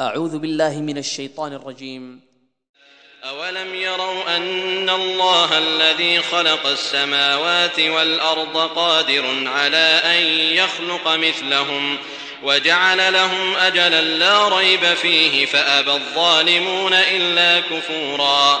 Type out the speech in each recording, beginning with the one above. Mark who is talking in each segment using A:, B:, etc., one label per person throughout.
A: أعوذ بالله من الشيطان الرجيم.
B: أولم يروا أن الله الذي خلق السماوات والأرض قادر على أن يخلق مثلهم وجعل لهم أجلا لا ريب فيه فأبى الظالمون إلا كفورا.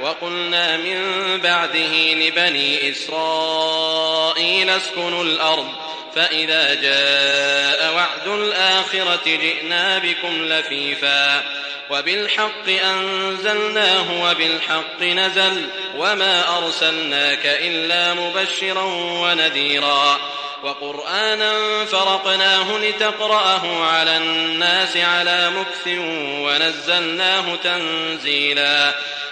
B: وقلنا من بعده لبني إسرائيل اسكنوا الأرض فإذا جاء وعد الآخرة جئنا بكم لفيفا. وبالحق أنزلناه وبالحق نزل وما أرسلناك إلا مبشرا ونذيرا. وقرآنا فرقناه لتقرأه على الناس على مكث ونزلناه تنزيلا.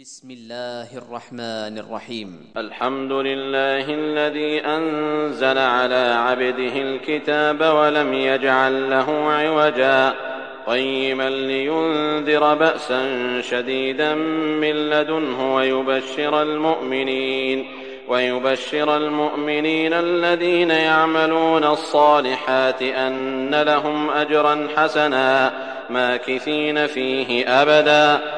A: بسم الله الرحمن الرحيم.
B: الحمد لله الذي أنزل على عبده الكتاب ولم يجعل له عوجا. قيما لينذر بأسا شديدا من لدنه ويبشر المؤمنين ويبشر المؤمنين الذين يعملون الصالحات أن لهم أجرا حسنا ماكثين فيه أبدا.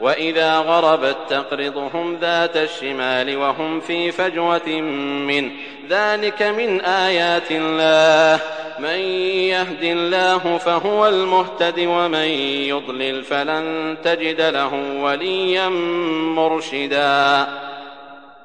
B: وإذا غربت تقرضهم ذات الشمال وهم في فجوة منه. ذلك من آيات الله. من يهد الله فهو المهتد ومن يضلل فلن تجد له وليا مرشدا.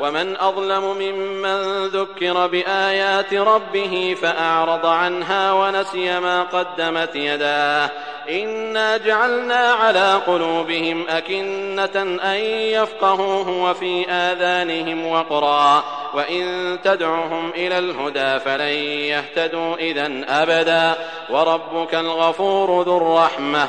B: ومن أظلم ممن ذكر بآيات ربه فأعرض عنها ونسي ما قدمت يداه. إنا جعلنا على قلوبهم أكنة أن يفقهوه وفي آذانهم وقرا. وإن تدعهم إلى الهدى فلن يهتدوا إذا أبدا. وربك الغفور ذو الرحمة.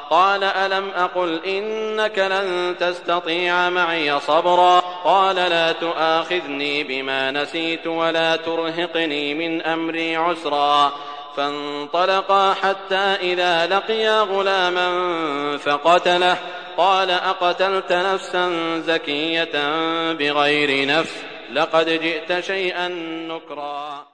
B: قال ألم أقل إنك لن تستطيع معي صبرا قال لا تؤاخذني بما نسيت ولا ترهقني من أمري عسرا فانطلقا حتى إذا لقيا غلاما فقتله قال أقتلت نفسا زكية بغير نفس لقد جئت شيئا نكرا